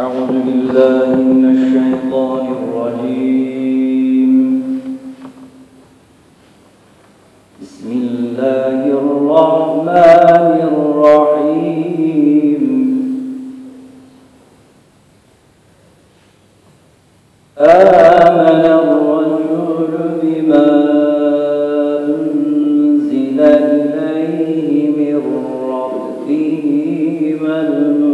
أعوذ بالله من الشيطان الرجيم. بسم الله الرحمن الرحيم. آمن الرسول بما أنزل إليه من ربه والمؤمنون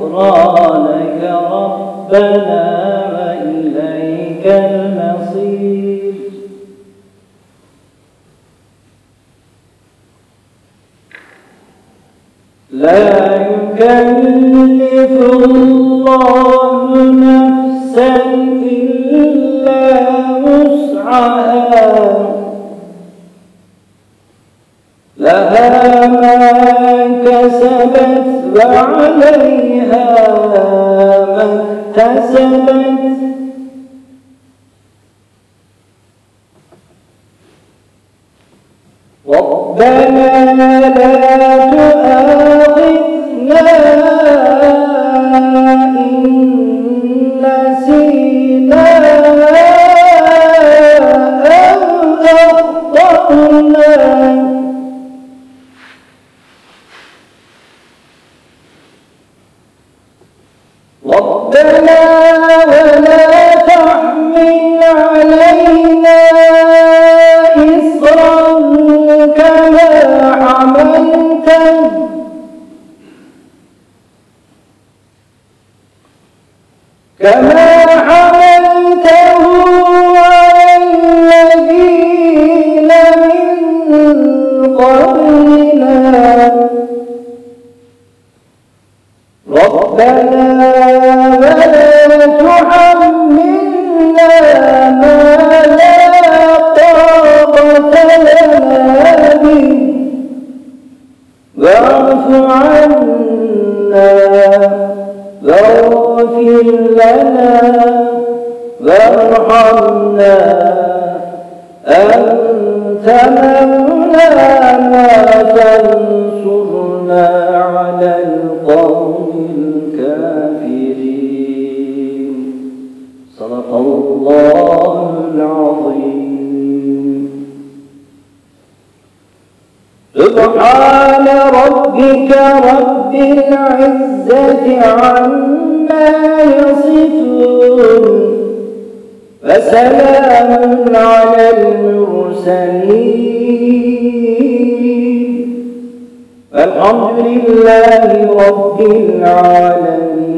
غفرانك ربنا وإليك المصير. لا يكلف الله نفسا إلا وسعها. لها ما كسبت وعليها ما اكتسبت. ربنا لا ربنا ولا تحمل علينا إصرا كما كما حملته على الذين من قبلنا. ربنا عنا. واغفر لنا وارحمنا أنت مولانا فانصرنا على القوم الكافرين. صدق الله العظيم. سبحان ربك رب العزة عما يصفون وسلام على المرسلين. الحمد لله رب العالمين.